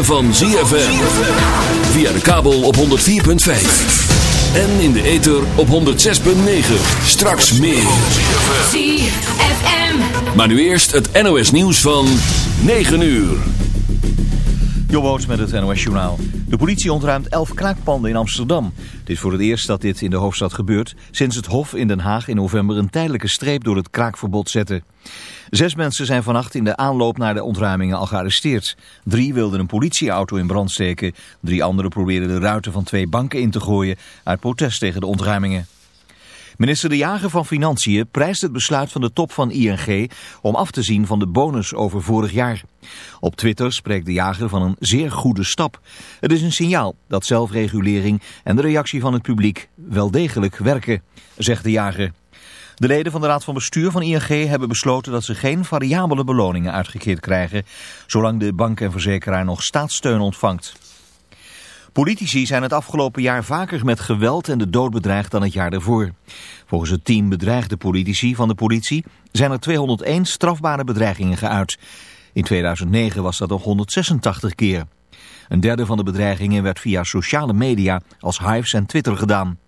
ritme van ZFM. Via de kabel op 104.5. En in de ether op 106.9. Straks meer. ZFM. Maar nu eerst het NOS nieuws van 9 uur. Jobboots met het NOS Journaal. De politie ontruimt elf kraakpanden in Amsterdam. Het is voor het eerst dat dit in de hoofdstad gebeurt... sinds het Hof in Den Haag in november een tijdelijke streep door het kraakverbod zette. Zes mensen zijn vannacht in de aanloop naar de ontruimingen al gearresteerd. Drie wilden een politieauto in brand steken. Drie anderen probeerden de ruiten van twee banken in te gooien... uit protest tegen de ontruimingen. Minister De Jager van Financiën prijst het besluit van de top van ING om af te zien van de bonus over vorig jaar. Op Twitter spreekt De Jager van een zeer goede stap. Het is een signaal dat zelfregulering en de reactie van het publiek wel degelijk werken, zegt De Jager. De leden van de Raad van Bestuur van ING hebben besloten dat ze geen variabele beloningen uitgekeerd krijgen, zolang de bank en verzekeraar nog staatssteun ontvangt. Politici zijn het afgelopen jaar vaker met geweld en de dood bedreigd dan het jaar daarvoor. Volgens het team bedreigde politici van de politie zijn er 201 strafbare bedreigingen geuit. In 2009 was dat nog 186 keer. Een derde van de bedreigingen werd via sociale media als Hives en Twitter gedaan.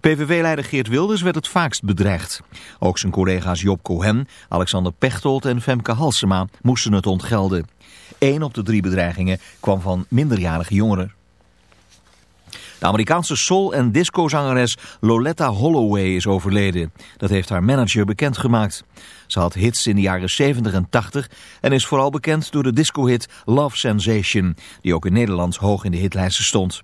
PVV-leider Geert Wilders werd het vaakst bedreigd. Ook zijn collega's Job Cohen, Alexander Pechtold en Femke Halsema moesten het ontgelden. Eén op de drie bedreigingen kwam van minderjarige jongeren. De Amerikaanse soul- en discozangeres Loletta Holloway is overleden. Dat heeft haar manager bekendgemaakt. Ze had hits in de jaren 70 en 80 en is vooral bekend door de discohit Love Sensation, die ook in Nederland hoog in de hitlijsten stond.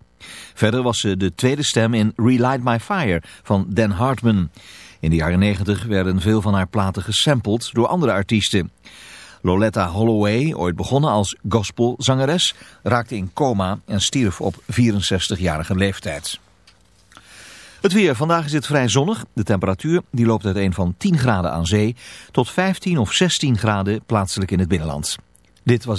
Verder was ze de tweede stem in Relight My Fire van Dan Hartman. In de jaren 90 werden veel van haar platen gesampled door andere artiesten. Loletta Holloway, ooit begonnen als gospelzangeres, raakte in coma en stierf op 64-jarige leeftijd. Het weer. Vandaag is het vrij zonnig. De temperatuur die loopt uiteen van 10 graden aan zee tot 15 of 16 graden plaatselijk in het binnenland. Dit was...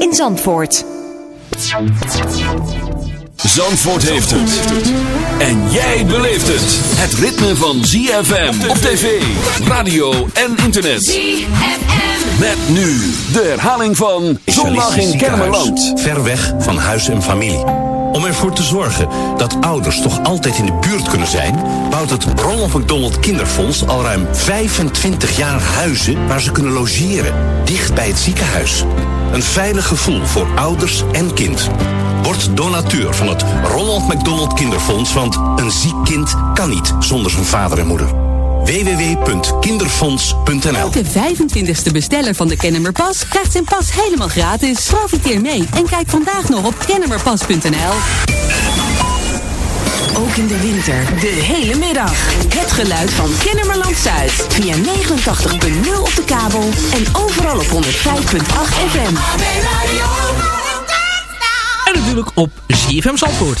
in Zandvoort. Zandvoort heeft het. En jij beleeft het. Het ritme van ZFM op tv, radio en internet. ZFM. Met nu de herhaling van Zondag in Kermeland. Ver weg van huis en familie. Om ervoor te zorgen dat ouders toch altijd in de buurt kunnen zijn... bouwt het Ronald McDonald Kinderfonds al ruim 25 jaar huizen... waar ze kunnen logeren, dicht bij het ziekenhuis. Een veilig gevoel voor ouders en kind. Word donateur van het Ronald McDonald Kinderfonds... want een ziek kind kan niet zonder zijn vader en moeder www.kinderfonds.nl Elke 25ste besteller van de Kennemerpas krijgt zijn pas helemaal gratis. Profiteer mee en kijk vandaag nog op kennemerpas.nl. Ook in de winter, de hele middag. Het geluid van Kennemerland Zuid. Via 89.0 op de kabel en overal op 105.8 FM. En natuurlijk op ZFM Zandvoort.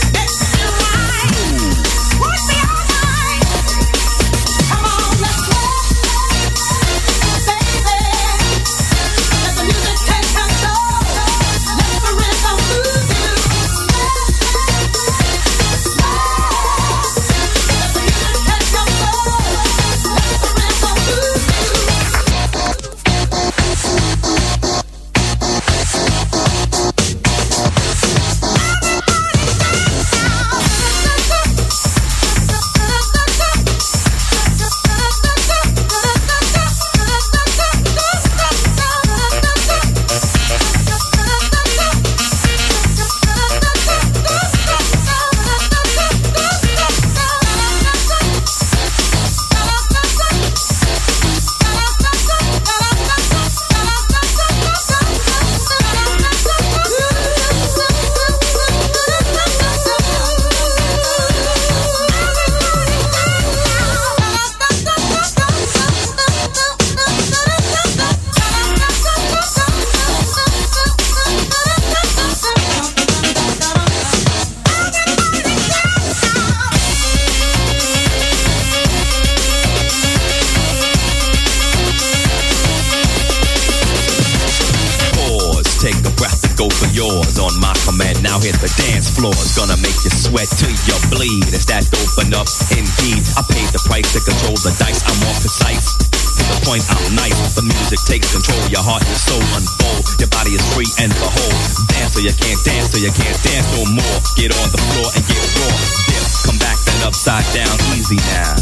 Dance floor. It's gonna make you sweat till you bleed. It's that open up indeed. I paid the price to control the dice. I'm more precise. To the point, I'm nice. The music takes control. Your heart and soul unfold. Your body is free and behold. Dance so you can't dance, so you can't dance no more. Get on the floor and get raw. Dip, come back then upside down. Easy now.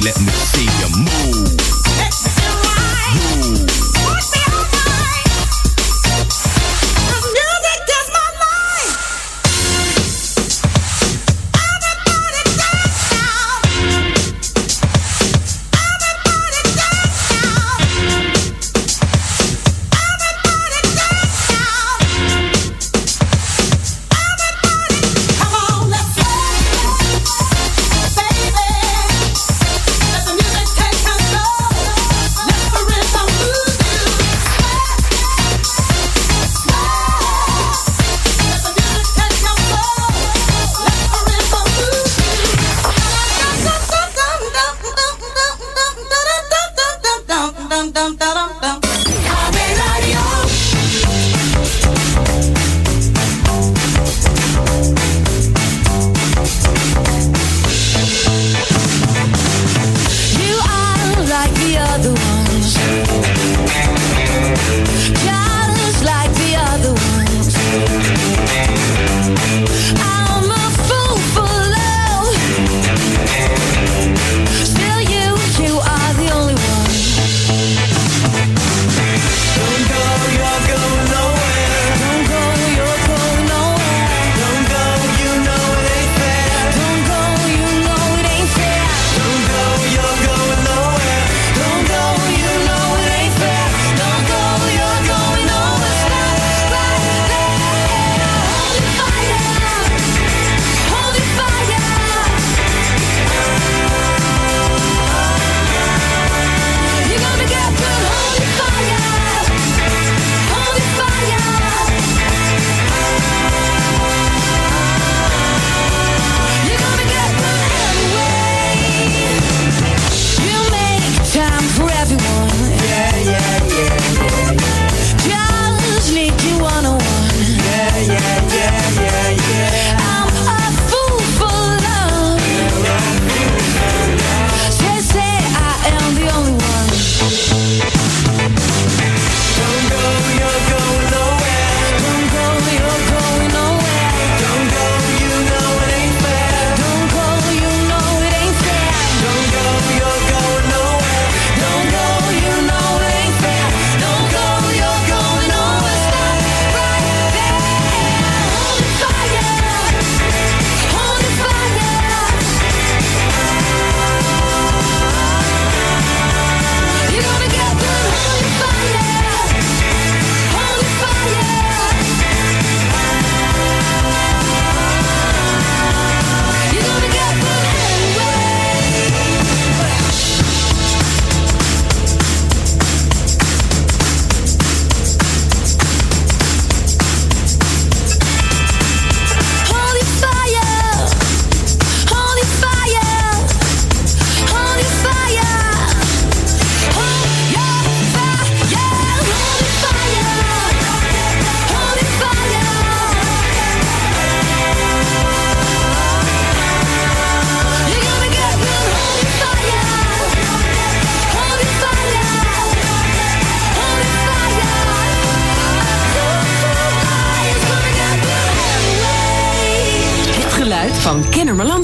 Let me see you move. Move.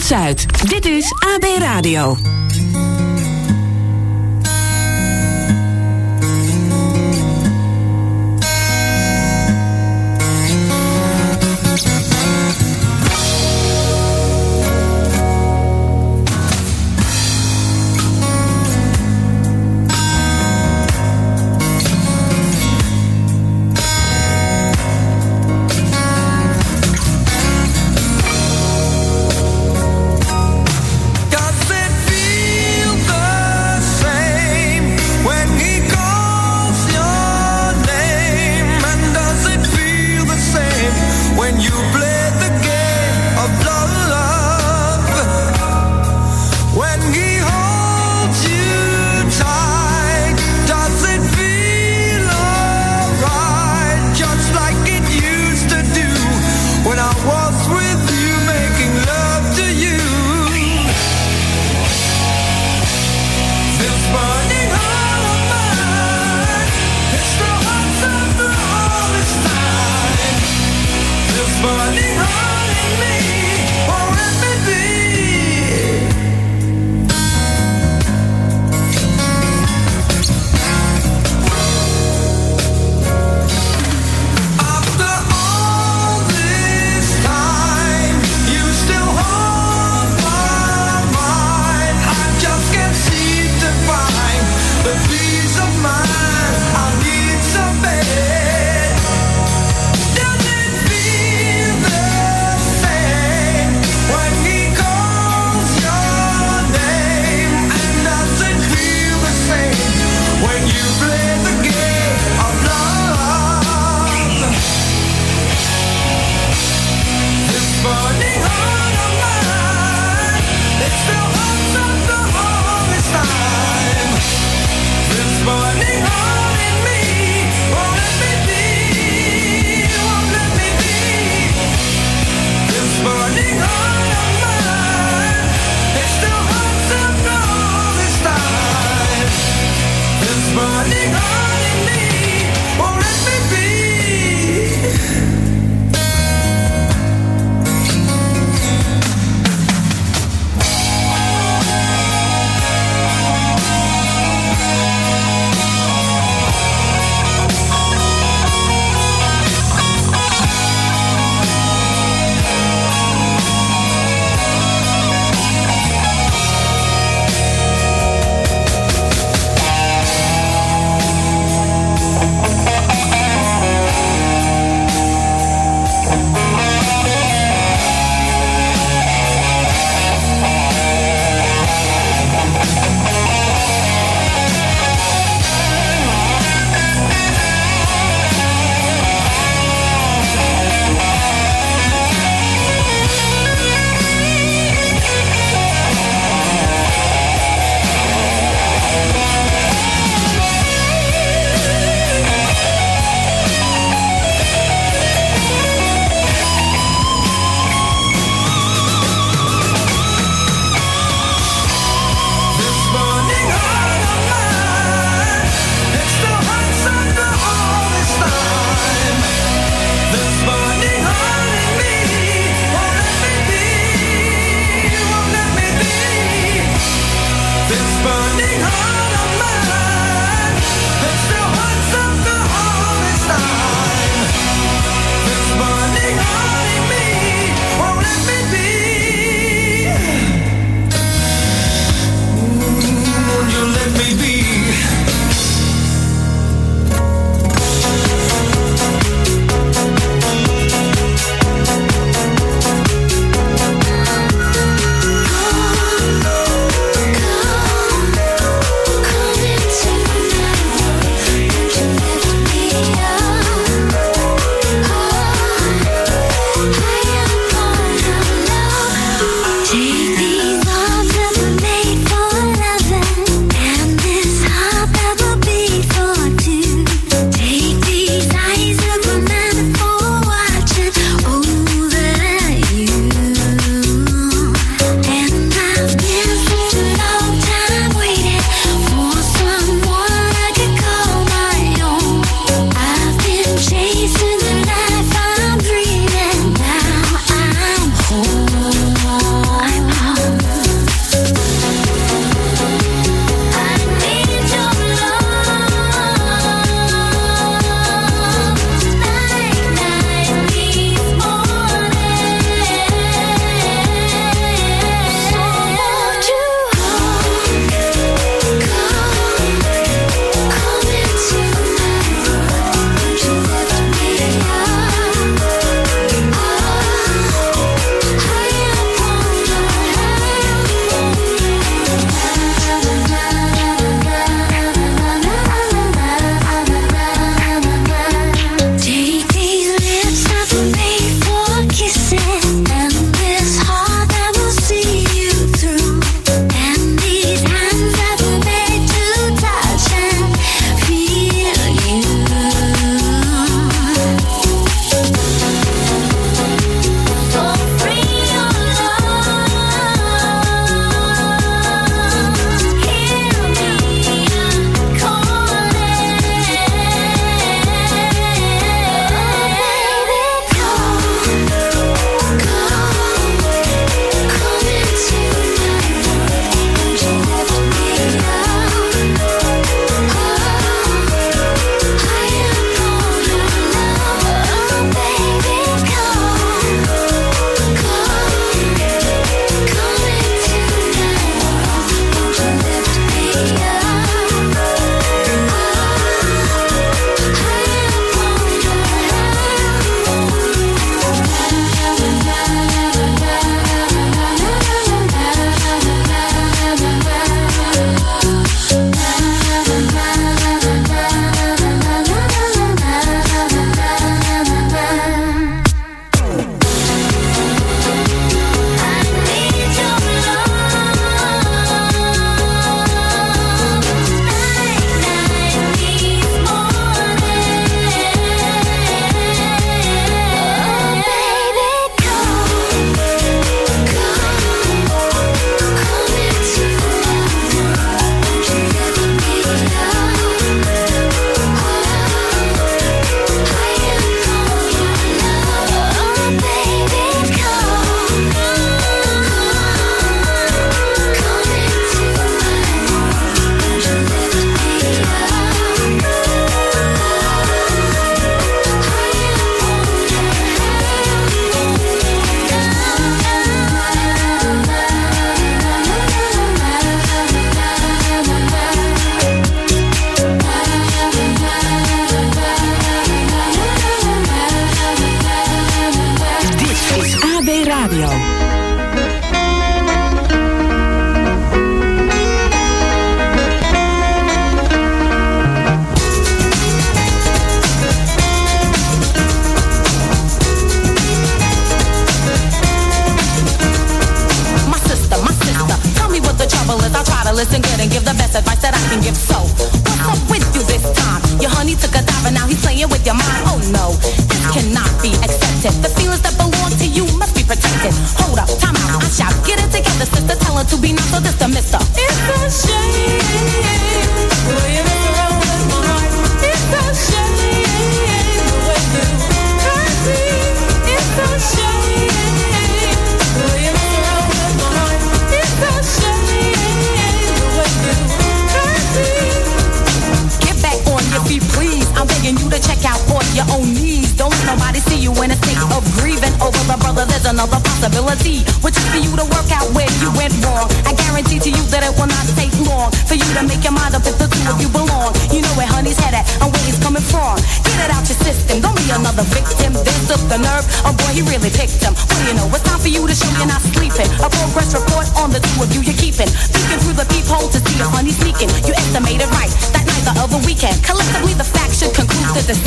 Zuid. Dit is AB Radio.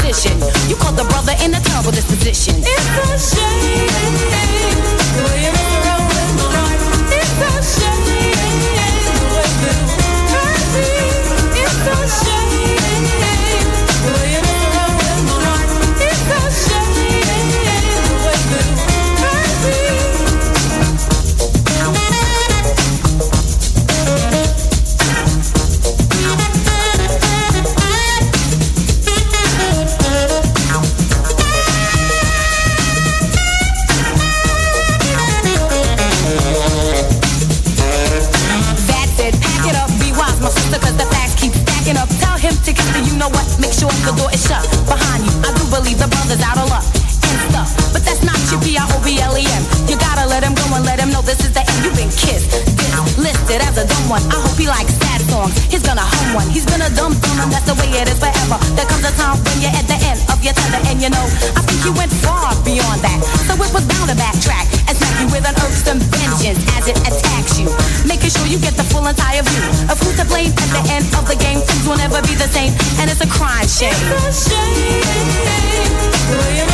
You caught the brother in a terrible disposition. view of who to blame at the end of the game. Things will never be the same, and it's a crying shame. It's a shame.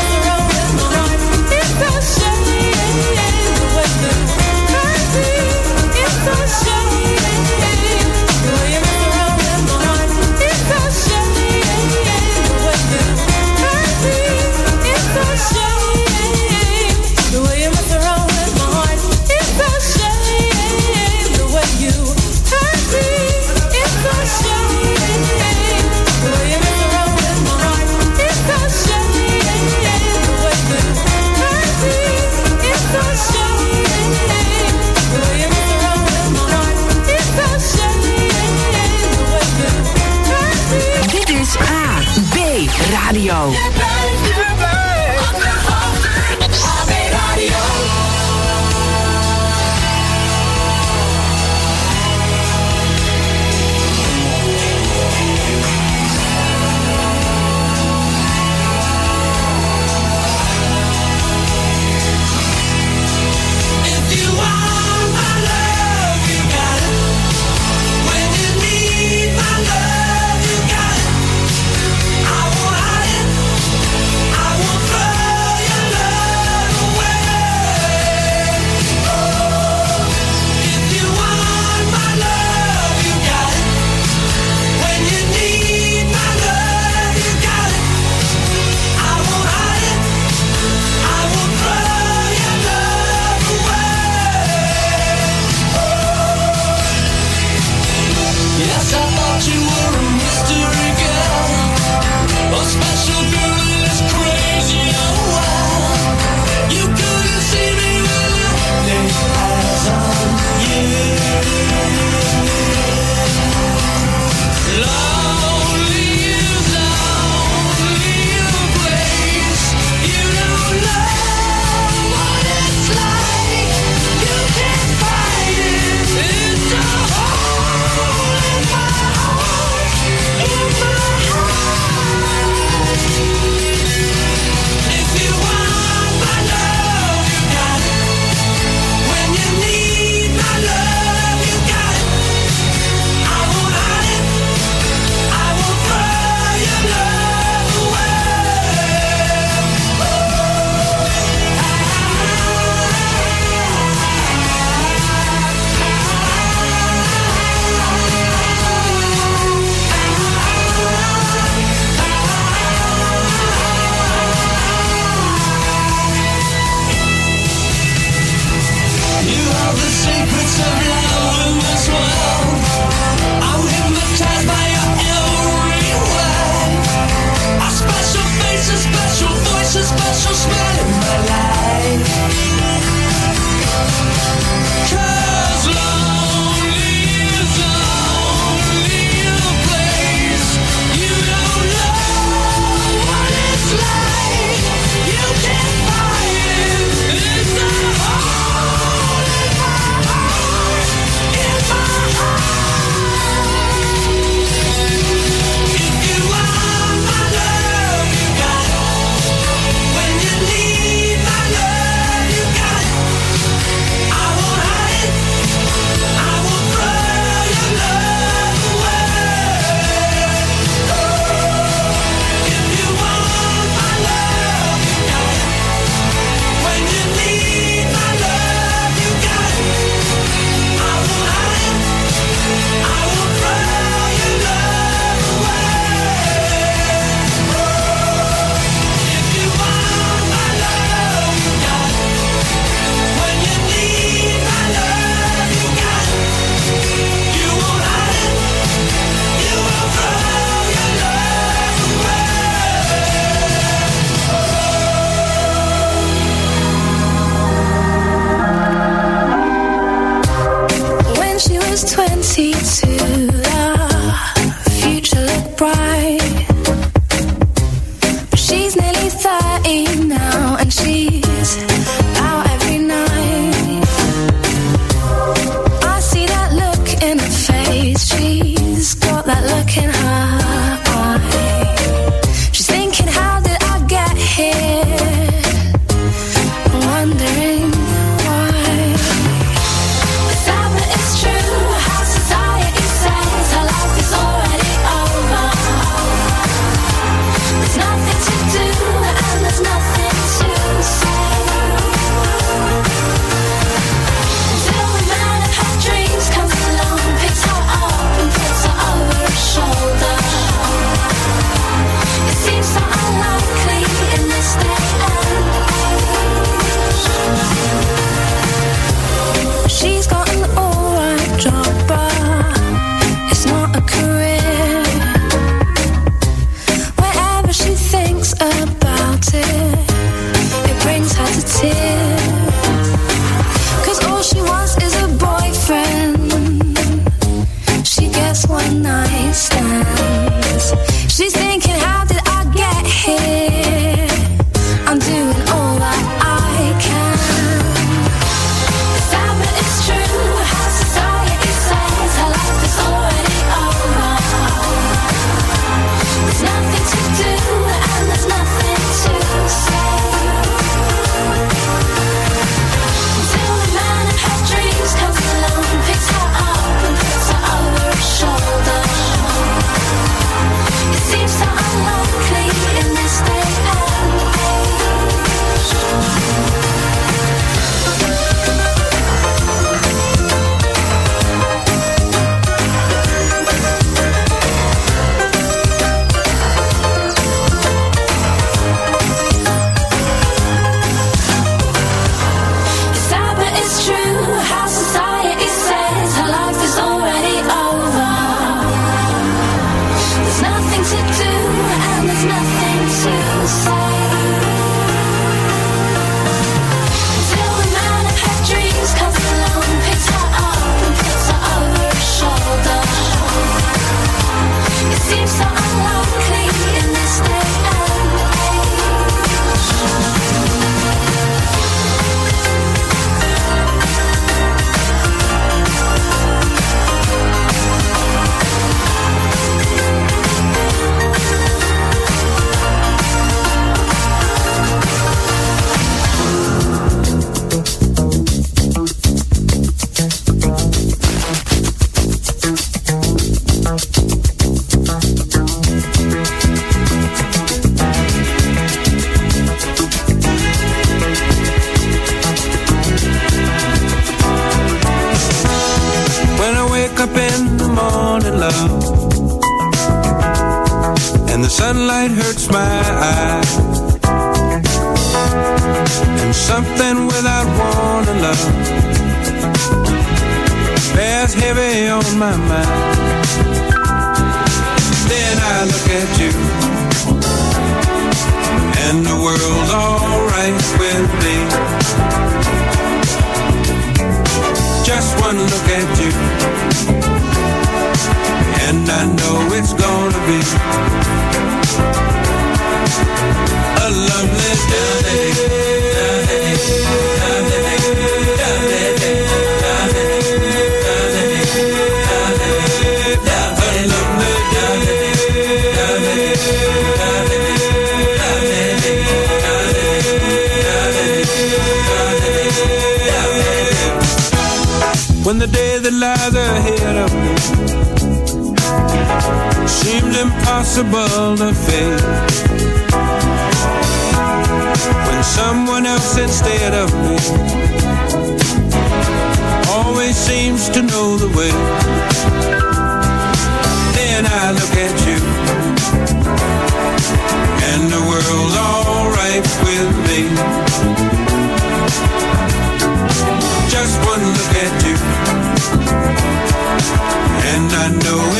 I know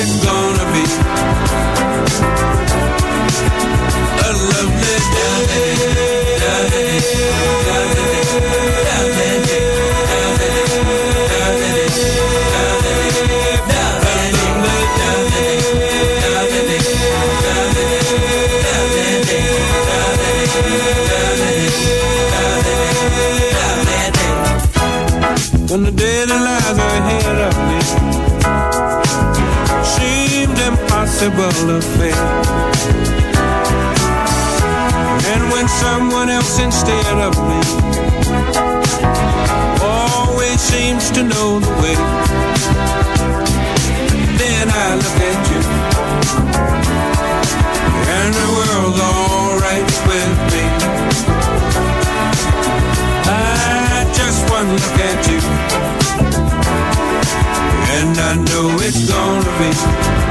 inevitable affair. And when someone else instead of me always seems to know the way, then I look at you. And the world's alright with me. I just one look at you. And I know it's gonna be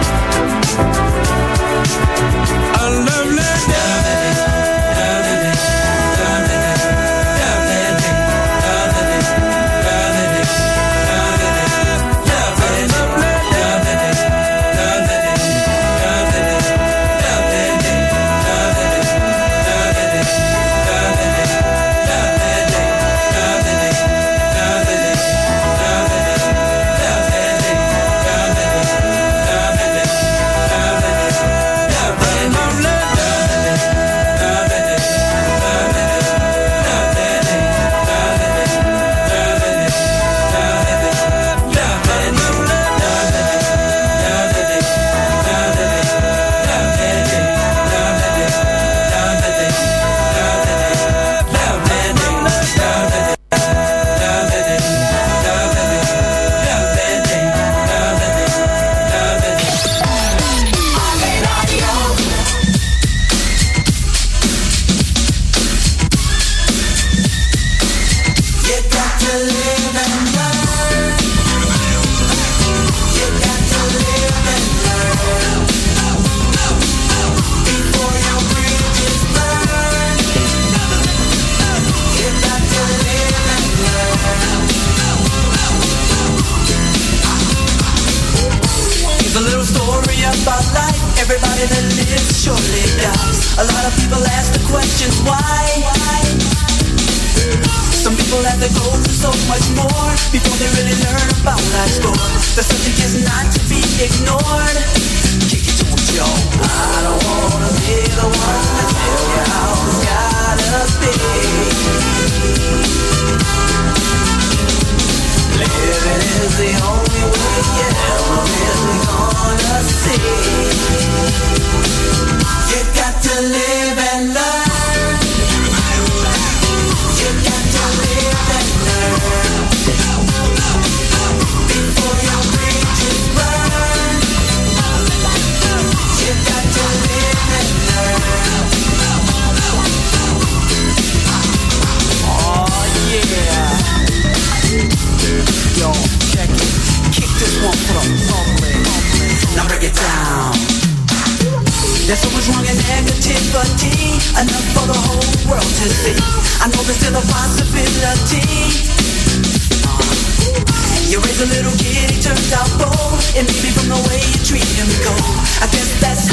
And may from the way you treat him cold. I guess that's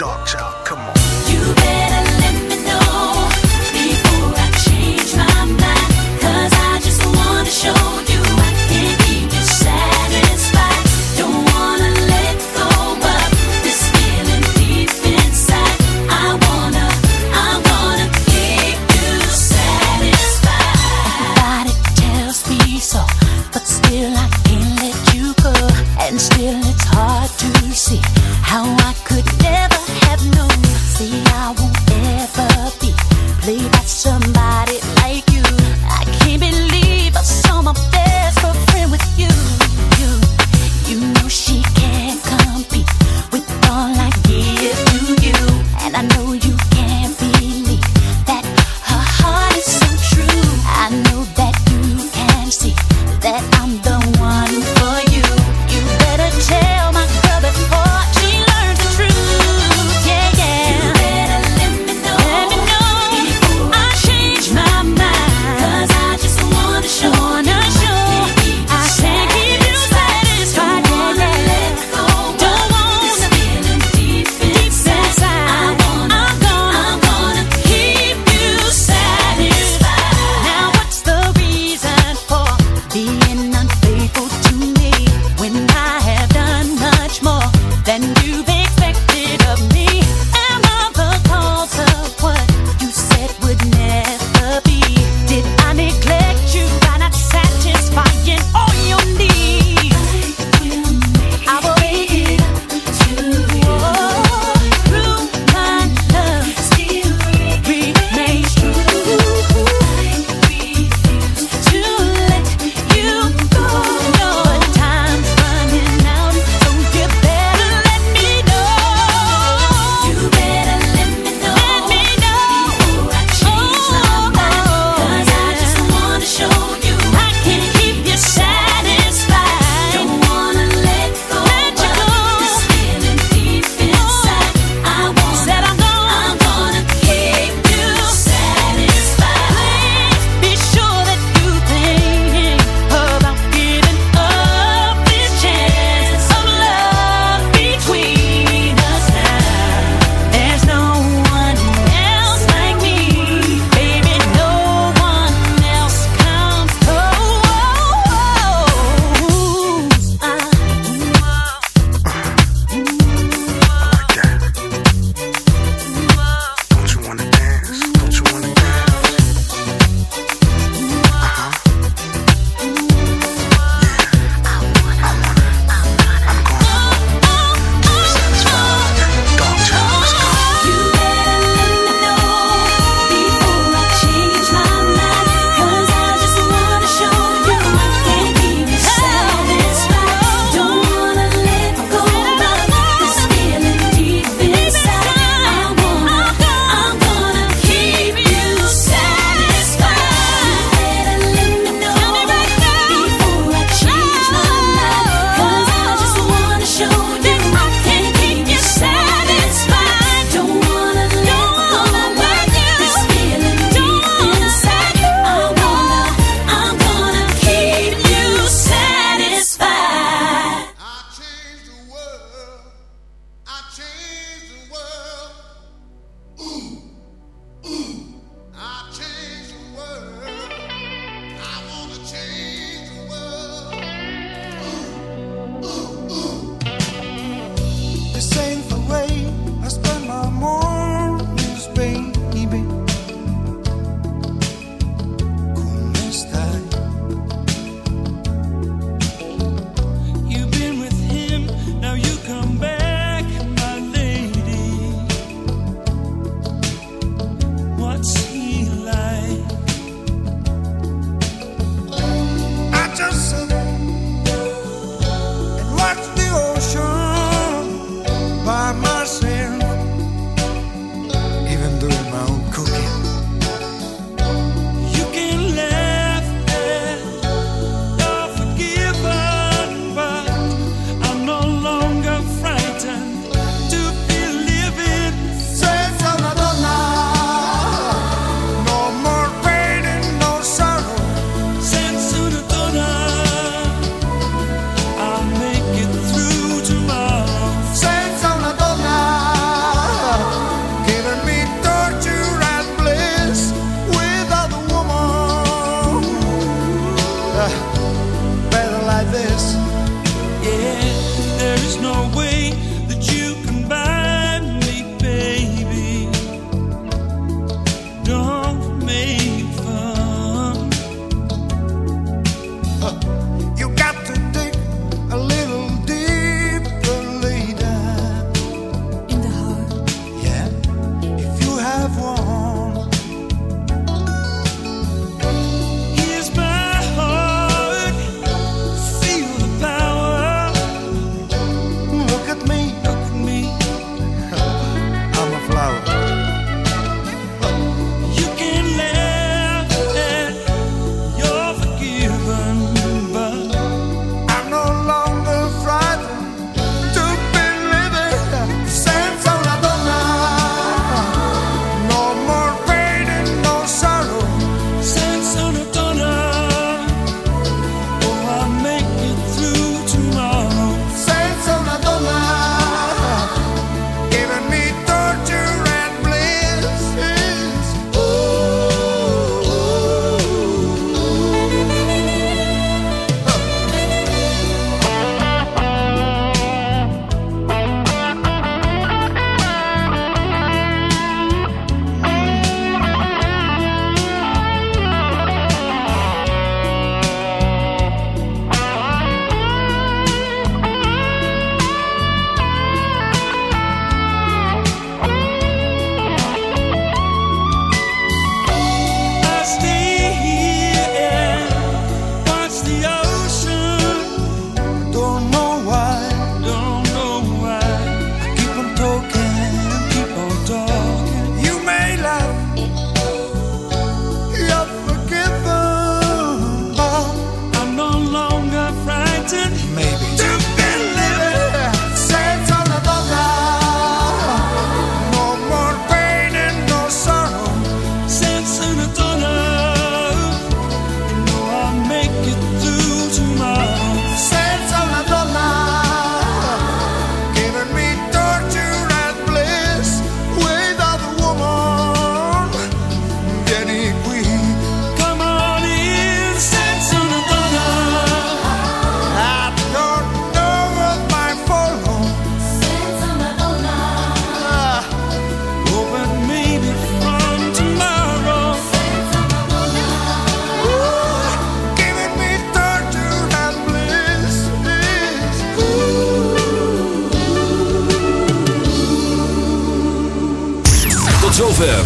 dark child. Come on.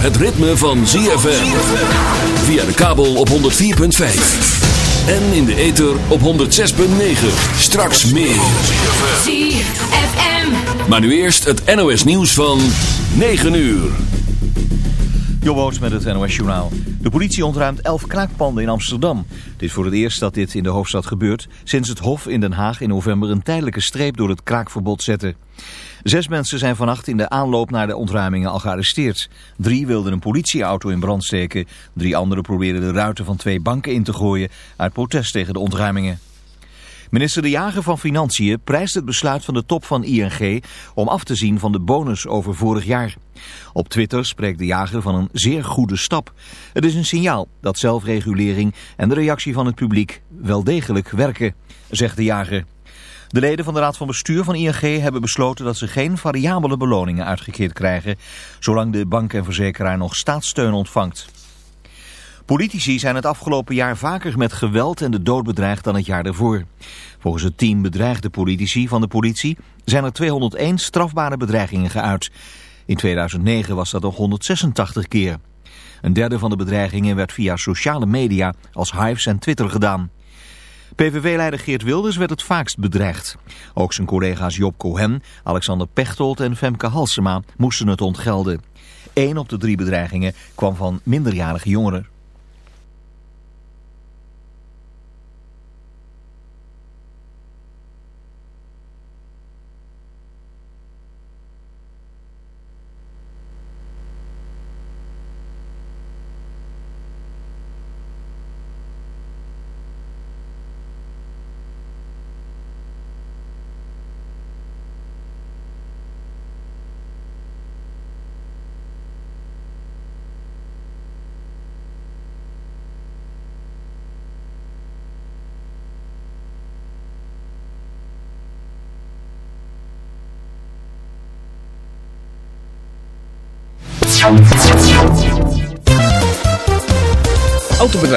Het ritme van ZFM. Via de kabel op 104.5. En in de ether op 106.9. Straks meer. ZFM. Maar nu eerst het NOS nieuws van 9 uur. Jobboots met het NOS Journaal. De politie ontruimt elf kraakpanden in Amsterdam. Het is voor het eerst dat dit in de hoofdstad gebeurt... sinds het Hof in Den Haag in november een tijdelijke streep door het kraakverbod zette. Zes mensen zijn vannacht in de aanloop naar de ontruimingen al gearresteerd. Drie wilden een politieauto in brand steken. Drie anderen probeerden de ruiten van twee banken in te gooien... uit protest tegen de ontruimingen. Minister De Jager van Financiën prijst het besluit van de top van ING om af te zien van de bonus over vorig jaar. Op Twitter spreekt De Jager van een zeer goede stap. Het is een signaal dat zelfregulering en de reactie van het publiek wel degelijk werken, zegt De Jager. De leden van de Raad van Bestuur van ING hebben besloten dat ze geen variabele beloningen uitgekeerd krijgen, zolang de bank en verzekeraar nog staatssteun ontvangt. Politici zijn het afgelopen jaar vaker met geweld en de dood bedreigd dan het jaar daarvoor. Volgens het team bedreigde politici van de politie zijn er 201 strafbare bedreigingen geuit. In 2009 was dat nog 186 keer. Een derde van de bedreigingen werd via sociale media als Hives en Twitter gedaan. PVV-leider Geert Wilders werd het vaakst bedreigd. Ook zijn collega's Job Cohen, Alexander Pechtold en Femke Halsema moesten het ontgelden. Eén op de drie bedreigingen kwam van minderjarige jongeren.